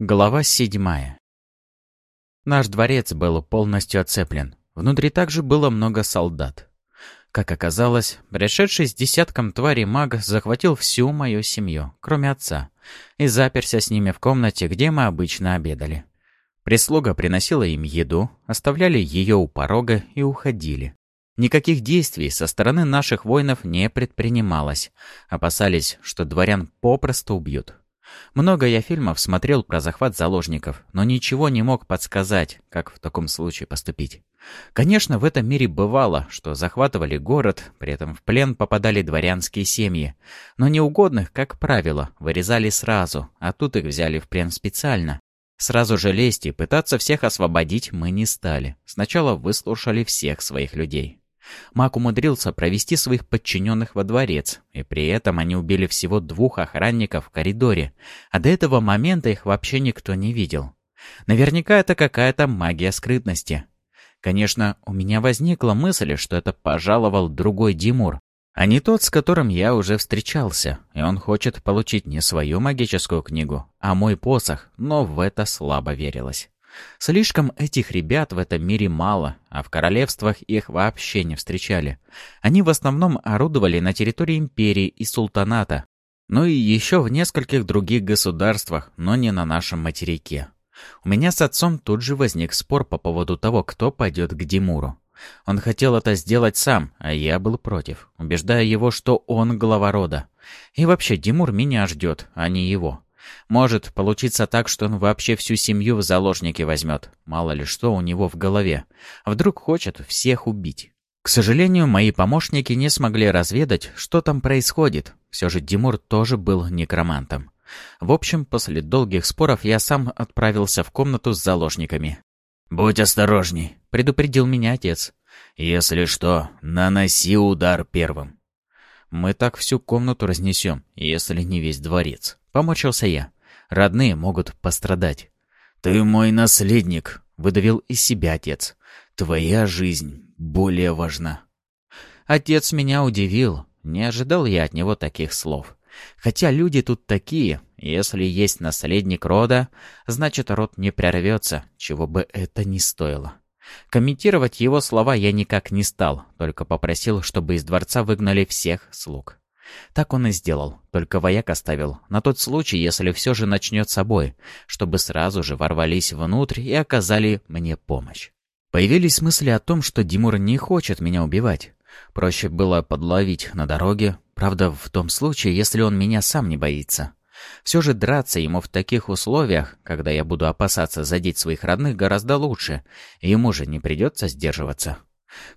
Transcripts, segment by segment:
Глава седьмая. Наш дворец был полностью оцеплен. Внутри также было много солдат. Как оказалось, пришедший с десятком тварей маг захватил всю мою семью, кроме отца, и заперся с ними в комнате, где мы обычно обедали. Прислуга приносила им еду, оставляли ее у порога и уходили. Никаких действий со стороны наших воинов не предпринималось. Опасались, что дворян попросту убьют. Много я фильмов смотрел про захват заложников, но ничего не мог подсказать, как в таком случае поступить. Конечно, в этом мире бывало, что захватывали город, при этом в плен попадали дворянские семьи. Но неугодных, как правило, вырезали сразу, а тут их взяли в плен специально. Сразу же лезть и пытаться всех освободить мы не стали. Сначала выслушали всех своих людей. Маг умудрился провести своих подчиненных во дворец, и при этом они убили всего двух охранников в коридоре, а до этого момента их вообще никто не видел. Наверняка это какая-то магия скрытности. Конечно, у меня возникла мысль, что это пожаловал другой Димур, а не тот, с которым я уже встречался, и он хочет получить не свою магическую книгу, а мой посох, но в это слабо верилось. Слишком этих ребят в этом мире мало, а в королевствах их вообще не встречали. Они в основном орудовали на территории империи и султаната, ну и еще в нескольких других государствах, но не на нашем материке. У меня с отцом тут же возник спор по поводу того, кто пойдет к Димуру. Он хотел это сделать сам, а я был против, убеждая его, что он глава рода. И вообще, Димур меня ждет, а не его. Может получиться так, что он вообще всю семью в заложники возьмет. Мало ли что у него в голове. Вдруг хочет всех убить. К сожалению, мои помощники не смогли разведать, что там происходит. Все же Димур тоже был некромантом. В общем, после долгих споров я сам отправился в комнату с заложниками. «Будь осторожней», — предупредил меня отец. «Если что, наноси удар первым». «Мы так всю комнату разнесем, если не весь дворец». Помочился я. Родные могут пострадать. «Ты мой наследник», — выдавил из себя отец. «Твоя жизнь более важна». Отец меня удивил. Не ожидал я от него таких слов. Хотя люди тут такие. Если есть наследник рода, значит род не прервется, чего бы это ни стоило. Комментировать его слова я никак не стал, только попросил, чтобы из дворца выгнали всех слуг. Так он и сделал, только вояк оставил, на тот случай, если все же начнет собой, чтобы сразу же ворвались внутрь и оказали мне помощь. Появились мысли о том, что Димур не хочет меня убивать. Проще было подловить на дороге, правда, в том случае, если он меня сам не боится. Все же драться ему в таких условиях, когда я буду опасаться задеть своих родных, гораздо лучше, ему же не придется сдерживаться.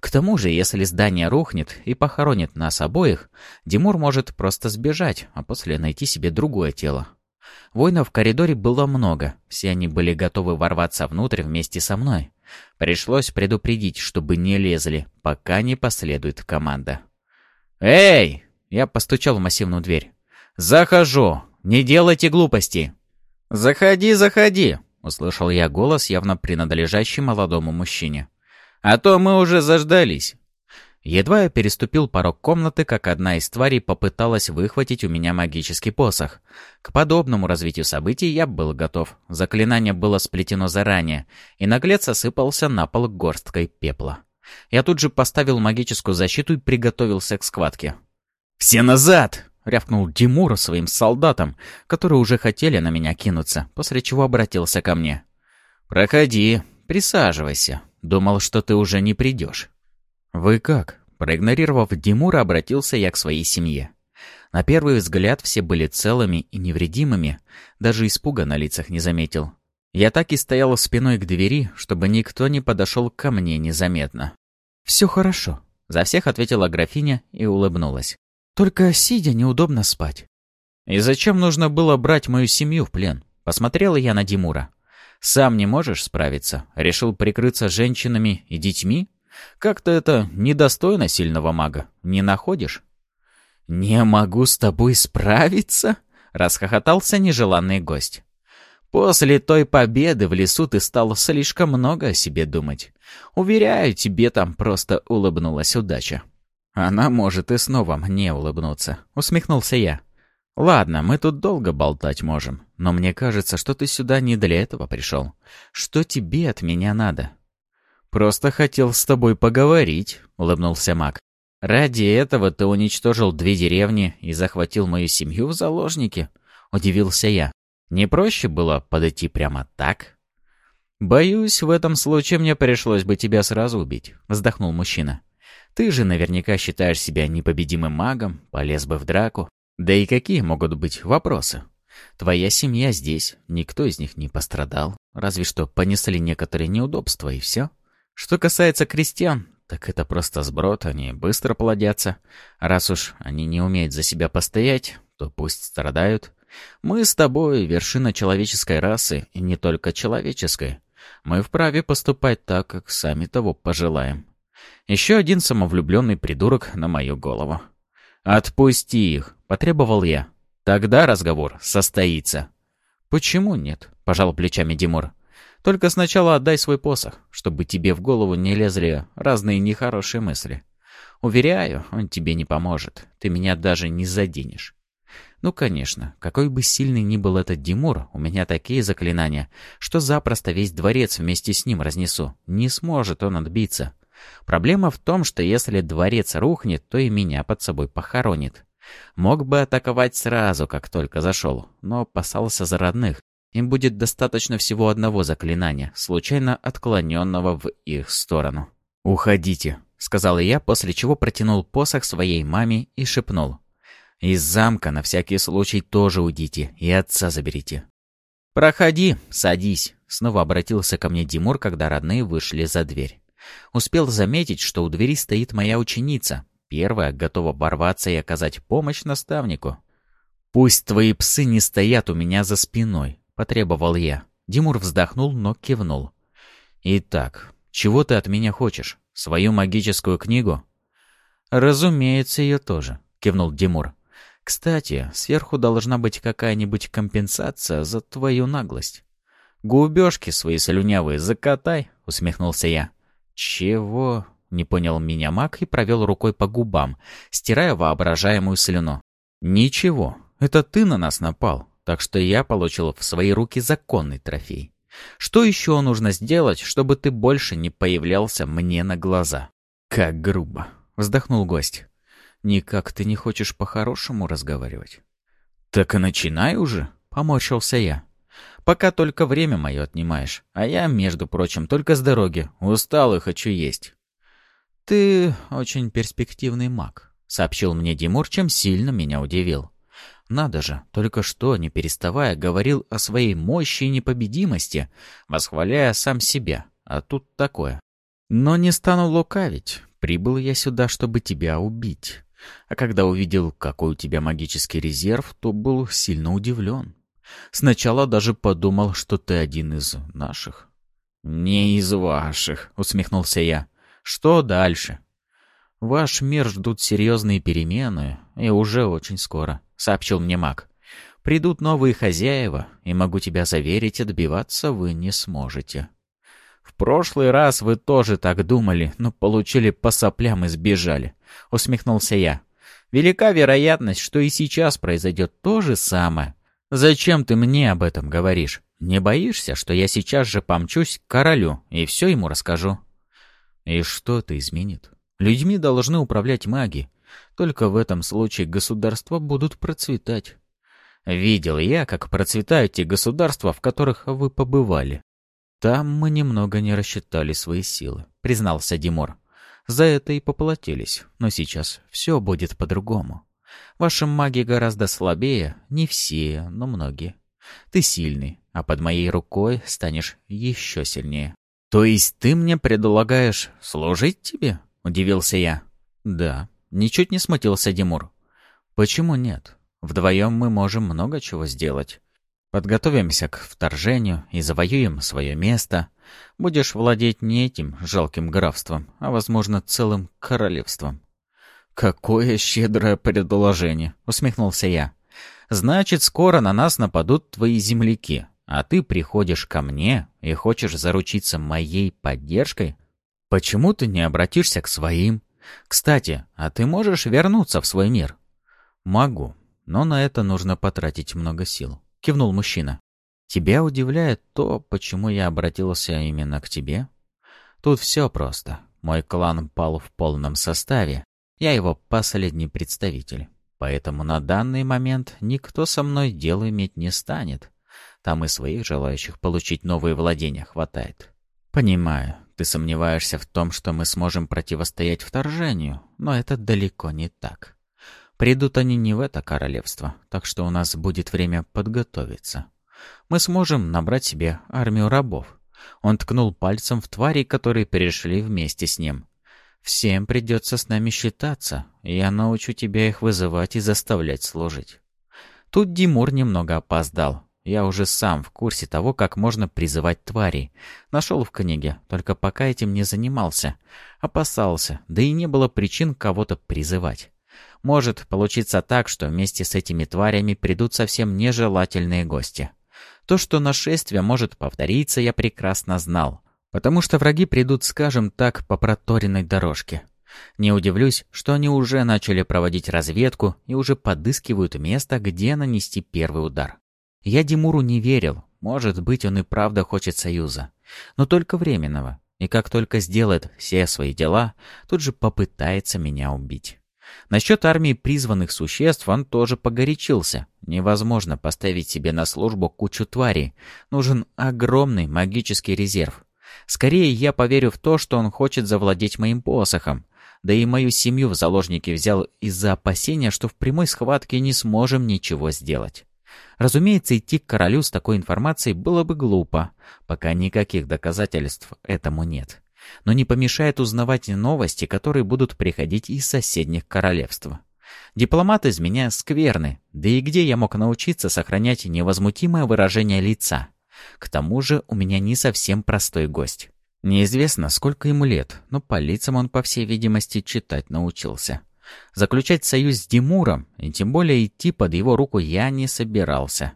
К тому же, если здание рухнет и похоронит нас обоих, Димур может просто сбежать, а после найти себе другое тело. Воинов в коридоре было много, все они были готовы ворваться внутрь вместе со мной. Пришлось предупредить, чтобы не лезли, пока не последует команда. «Эй!» — я постучал в массивную дверь. «Захожу! Не делайте глупости!» «Заходи, заходи!» — услышал я голос, явно принадлежащий молодому мужчине. А то мы уже заждались. Едва я переступил порог комнаты, как одна из тварей попыталась выхватить у меня магический посох. К подобному развитию событий я был готов. Заклинание было сплетено заранее, и наглец осыпался на пол горсткой пепла. Я тут же поставил магическую защиту и приготовился к схватке. «Все назад!» — рявкнул Димур своим солдатам, которые уже хотели на меня кинуться, после чего обратился ко мне. «Проходи, присаживайся». Думал, что ты уже не придешь». «Вы как?» Проигнорировав Димура, обратился я к своей семье. На первый взгляд все были целыми и невредимыми, даже испуга на лицах не заметил. Я так и стоял спиной к двери, чтобы никто не подошел ко мне незаметно. «Все хорошо», — за всех ответила графиня и улыбнулась. «Только сидя неудобно спать». «И зачем нужно было брать мою семью в плен?» Посмотрела я на Димура. Сам не можешь справиться? Решил прикрыться женщинами и детьми? Как-то это недостойно сильного мага. Не находишь? «Не могу с тобой справиться?» — расхохотался нежеланный гость. «После той победы в лесу ты стал слишком много о себе думать. Уверяю, тебе там просто улыбнулась удача». «Она может и снова мне улыбнуться», — усмехнулся я. «Ладно, мы тут долго болтать можем, но мне кажется, что ты сюда не для этого пришел. Что тебе от меня надо?» «Просто хотел с тобой поговорить», — улыбнулся маг. «Ради этого ты уничтожил две деревни и захватил мою семью в заложники?» — удивился я. «Не проще было подойти прямо так?» «Боюсь, в этом случае мне пришлось бы тебя сразу убить», — вздохнул мужчина. «Ты же наверняка считаешь себя непобедимым магом, полез бы в драку. Да и какие могут быть вопросы? Твоя семья здесь, никто из них не пострадал, разве что понесли некоторые неудобства и все. Что касается крестьян, так это просто сброд, они быстро плодятся. Раз уж они не умеют за себя постоять, то пусть страдают. Мы с тобой вершина человеческой расы, и не только человеческой. Мы вправе поступать так, как сами того пожелаем. Еще один самовлюбленный придурок на мою голову. «Отпусти их», — потребовал я. «Тогда разговор состоится». «Почему нет?» — пожал плечами Димур. «Только сначала отдай свой посох, чтобы тебе в голову не лезли разные нехорошие мысли. Уверяю, он тебе не поможет. Ты меня даже не заденешь». Ну, конечно, какой бы сильный ни был этот Димур, у меня такие заклинания, что запросто весь дворец вместе с ним разнесу. Не сможет он отбиться. Проблема в том, что если дворец рухнет, то и меня под собой похоронит. Мог бы атаковать сразу, как только зашел, но опасался за родных. Им будет достаточно всего одного заклинания, случайно отклоненного в их сторону. «Уходите», — сказал я, после чего протянул посох своей маме и шепнул. «Из замка на всякий случай тоже уйдите и отца заберите». «Проходи, садись», — снова обратился ко мне Димур, когда родные вышли за дверь. Успел заметить, что у двери стоит моя ученица. Первая готова ворваться и оказать помощь наставнику. «Пусть твои псы не стоят у меня за спиной», — потребовал я. Димур вздохнул, но кивнул. «Итак, чего ты от меня хочешь? Свою магическую книгу?» «Разумеется, ее тоже», — кивнул Димур. «Кстати, сверху должна быть какая-нибудь компенсация за твою наглость». «Губежки свои слюнявые закатай», — усмехнулся я. «Чего?» — не понял меня маг и провел рукой по губам, стирая воображаемую слюну. «Ничего, это ты на нас напал, так что я получил в свои руки законный трофей. Что еще нужно сделать, чтобы ты больше не появлялся мне на глаза?» «Как грубо!» — вздохнул гость. «Никак ты не хочешь по-хорошему разговаривать?» «Так и начинай уже!» — поморщился я. Пока только время мое отнимаешь. А я, между прочим, только с дороги. Устал и хочу есть». «Ты очень перспективный маг», — сообщил мне Димур, чем сильно меня удивил. Надо же, только что, не переставая, говорил о своей мощи и непобедимости, восхваляя сам себя. А тут такое. Но не стану лукавить. Прибыл я сюда, чтобы тебя убить. А когда увидел, какой у тебя магический резерв, то был сильно удивлен. Сначала даже подумал, что ты один из наших». «Не из ваших», — усмехнулся я. «Что дальше?» «Ваш мир ждут серьезные перемены, и уже очень скоро», — сообщил мне маг. «Придут новые хозяева, и могу тебя заверить, отбиваться вы не сможете». «В прошлый раз вы тоже так думали, но получили по соплям и сбежали», — усмехнулся я. «Велика вероятность, что и сейчас произойдет то же самое, «Зачем ты мне об этом говоришь? Не боишься, что я сейчас же помчусь к королю и все ему расскажу?» «И что это изменит? Людьми должны управлять маги. Только в этом случае государства будут процветать. Видел я, как процветают те государства, в которых вы побывали. Там мы немного не рассчитали свои силы», — признался Димор. «За это и поплатились, но сейчас все будет по-другому». Ваши маги гораздо слабее, не все, но многие. Ты сильный, а под моей рукой станешь еще сильнее. То есть ты мне предлагаешь служить тебе? Удивился я. Да, ничуть не смутился Димур. Почему нет? Вдвоем мы можем много чего сделать. Подготовимся к вторжению и завоюем свое место. Будешь владеть не этим жалким графством, а, возможно, целым королевством. «Какое щедрое предложение!» — усмехнулся я. «Значит, скоро на нас нападут твои земляки, а ты приходишь ко мне и хочешь заручиться моей поддержкой? Почему ты не обратишься к своим? Кстати, а ты можешь вернуться в свой мир?» «Могу. но на это нужно потратить много сил», — кивнул мужчина. «Тебя удивляет то, почему я обратился именно к тебе?» «Тут все просто. Мой клан пал в полном составе. Я его последний представитель. Поэтому на данный момент никто со мной дело иметь не станет. Там и своих желающих получить новые владения хватает. Понимаю, ты сомневаешься в том, что мы сможем противостоять вторжению, но это далеко не так. Придут они не в это королевство, так что у нас будет время подготовиться. Мы сможем набрать себе армию рабов. Он ткнул пальцем в твари, которые перешли вместе с ним. «Всем придется с нами считаться, я научу тебя их вызывать и заставлять служить». Тут Димур немного опоздал. Я уже сам в курсе того, как можно призывать тварей. Нашел в книге, только пока этим не занимался. Опасался, да и не было причин кого-то призывать. Может получиться так, что вместе с этими тварями придут совсем нежелательные гости. То, что нашествие может повториться, я прекрасно знал. Потому что враги придут, скажем так, по проторенной дорожке. Не удивлюсь, что они уже начали проводить разведку и уже подыскивают место, где нанести первый удар. Я Димуру не верил. Может быть, он и правда хочет союза. Но только временного. И как только сделает все свои дела, тут же попытается меня убить. Насчет армии призванных существ он тоже погорячился. Невозможно поставить себе на службу кучу тварей. Нужен огромный магический резерв. Скорее я поверю в то, что он хочет завладеть моим посохом. Да и мою семью в заложники взял из-за опасения, что в прямой схватке не сможем ничего сделать. Разумеется, идти к королю с такой информацией было бы глупо, пока никаких доказательств этому нет но не помешает узнавать новости, которые будут приходить из соседних королевств. Дипломат из меня скверный, да и где я мог научиться сохранять невозмутимое выражение лица? К тому же у меня не совсем простой гость. Неизвестно, сколько ему лет, но по лицам он, по всей видимости, читать научился. Заключать союз с Димуром, и тем более идти под его руку я не собирался.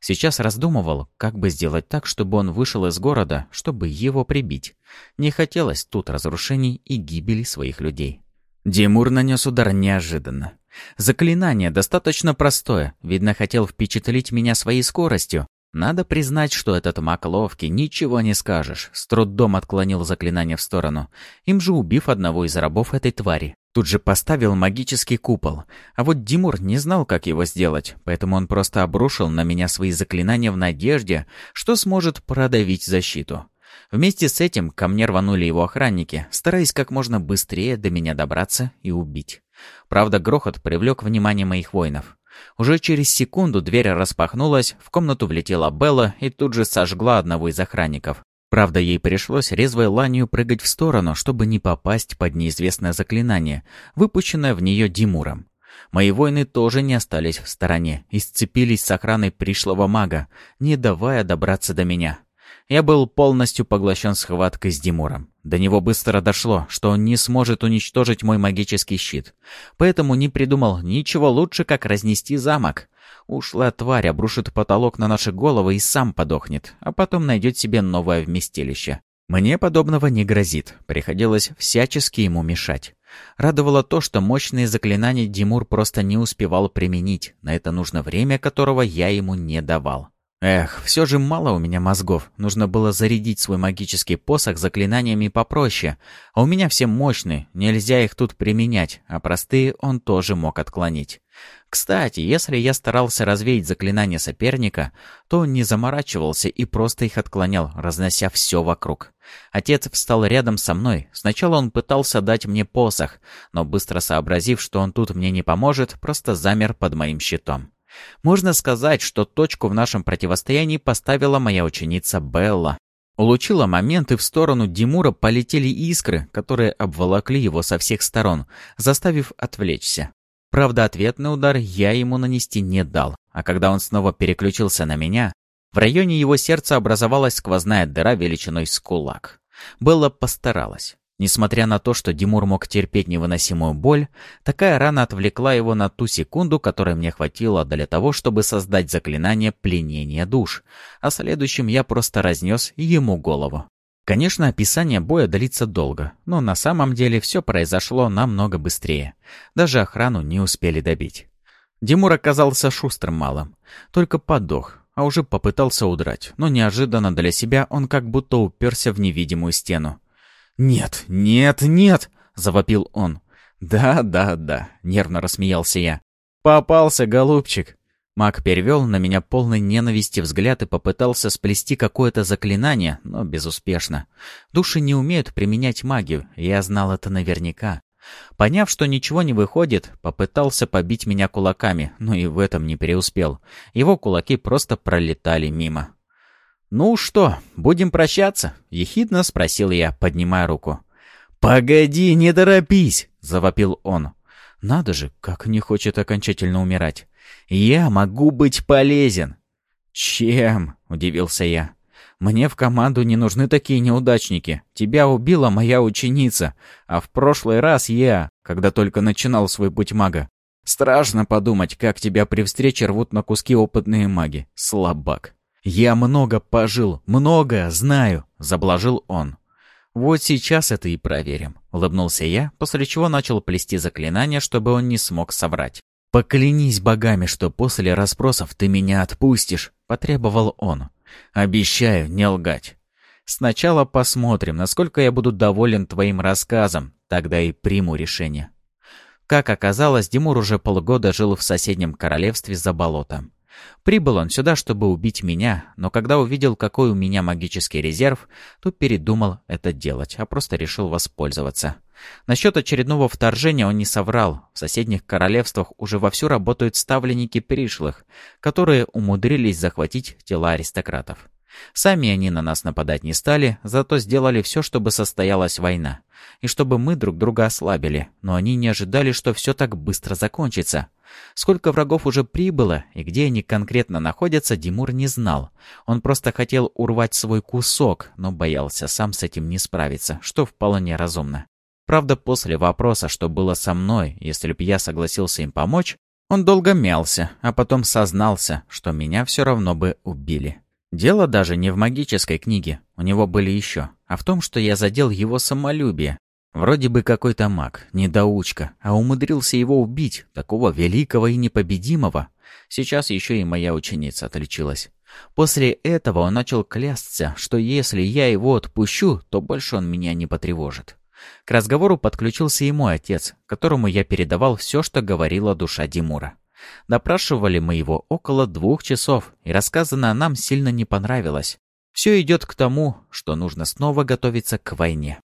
Сейчас раздумывал, как бы сделать так, чтобы он вышел из города, чтобы его прибить. Не хотелось тут разрушений и гибели своих людей. Димур нанес удар неожиданно. Заклинание достаточно простое, видно, хотел впечатлить меня своей скоростью. Надо признать, что этот маг ловкий, ничего не скажешь. С трудом отклонил заклинание в сторону, им же убив одного из рабов этой твари. Тут же поставил магический купол. А вот Димур не знал, как его сделать, поэтому он просто обрушил на меня свои заклинания в надежде, что сможет продавить защиту. Вместе с этим ко мне рванули его охранники, стараясь как можно быстрее до меня добраться и убить. Правда, грохот привлек внимание моих воинов. Уже через секунду дверь распахнулась, в комнату влетела Белла и тут же сожгла одного из охранников. Правда, ей пришлось резвой ланью прыгать в сторону, чтобы не попасть под неизвестное заклинание, выпущенное в нее Димуром. Мои воины тоже не остались в стороне и сцепились с охраной пришлого мага, не давая добраться до меня. Я был полностью поглощен схваткой с Димуром. До него быстро дошло, что он не сможет уничтожить мой магический щит, поэтому не придумал ничего лучше, как разнести замок. Ушла тварь обрушит потолок на наши головы и сам подохнет, а потом найдет себе новое вместилище. Мне подобного не грозит, приходилось всячески ему мешать. Радовало то, что мощные заклинания Димур просто не успевал применить, на это нужно время, которого я ему не давал. Эх, все же мало у меня мозгов. Нужно было зарядить свой магический посох заклинаниями попроще. А у меня все мощные, нельзя их тут применять, а простые он тоже мог отклонить. Кстати, если я старался развеять заклинания соперника, то он не заморачивался и просто их отклонял, разнося все вокруг. Отец встал рядом со мной. Сначала он пытался дать мне посох, но быстро сообразив, что он тут мне не поможет, просто замер под моим щитом. Можно сказать, что точку в нашем противостоянии поставила моя ученица Белла. Улучила момент, и в сторону Димура полетели искры, которые обволокли его со всех сторон, заставив отвлечься. Правда, ответный удар я ему нанести не дал, а когда он снова переключился на меня, в районе его сердца образовалась сквозная дыра величиной с кулак. Белла постаралась. Несмотря на то, что Димур мог терпеть невыносимую боль, такая рана отвлекла его на ту секунду, которой мне хватило для того, чтобы создать заклинание пленения душ, а следующим я просто разнес ему голову. Конечно, описание боя длится долго, но на самом деле все произошло намного быстрее. Даже охрану не успели добить. Димур оказался шустрым малым. Только подох, а уже попытался удрать. Но неожиданно для себя он как будто уперся в невидимую стену. «Нет, нет, нет!» — завопил он. «Да, да, да», — нервно рассмеялся я. «Попался, голубчик!» Маг перевел на меня полный ненависти взгляд и попытался сплести какое-то заклинание, но безуспешно. Души не умеют применять магию, я знал это наверняка. Поняв, что ничего не выходит, попытался побить меня кулаками, но и в этом не преуспел. Его кулаки просто пролетали мимо. «Ну что, будем прощаться?» — ехидно спросил я, поднимая руку. «Погоди, не торопись!» — завопил он. «Надо же, как не хочет окончательно умирать. Я могу быть полезен!» «Чем?» — удивился я. Мне в команду не нужны такие неудачники. Тебя убила моя ученица, а в прошлый раз я, когда только начинал свой путь мага. Страшно подумать, как тебя при встрече рвут на куски опытные маги. Слабак. Я много пожил, много знаю, заблажил он. Вот сейчас это и проверим, улыбнулся я, после чего начал плести заклинание, чтобы он не смог соврать. «Поклянись богами, что после расспросов ты меня отпустишь», — потребовал он. Обещаю не лгать. Сначала посмотрим, насколько я буду доволен твоим рассказом, тогда и приму решение. Как оказалось, Димур уже полгода жил в соседнем королевстве за болотом. Прибыл он сюда, чтобы убить меня, но когда увидел, какой у меня магический резерв, то передумал это делать, а просто решил воспользоваться. Насчет очередного вторжения он не соврал. В соседних королевствах уже вовсю работают ставленники пришлых, которые умудрились захватить тела аристократов. Сами они на нас нападать не стали, зато сделали все, чтобы состоялась война. И чтобы мы друг друга ослабили, но они не ожидали, что все так быстро закончится. Сколько врагов уже прибыло и где они конкретно находятся, Димур не знал. Он просто хотел урвать свой кусок, но боялся сам с этим не справиться, что вполне разумно. Правда, после вопроса, что было со мной, если б я согласился им помочь, он долго мялся, а потом сознался, что меня все равно бы убили. Дело даже не в магической книге, у него были еще, а в том, что я задел его самолюбие. Вроде бы какой-то маг, недоучка, а умудрился его убить, такого великого и непобедимого. Сейчас еще и моя ученица отличилась. После этого он начал клясться, что если я его отпущу, то больше он меня не потревожит. К разговору подключился и мой отец, которому я передавал все, что говорила душа Димура. Допрашивали мы его около двух часов, и рассказанное нам сильно не понравилось. Все идет к тому, что нужно снова готовиться к войне.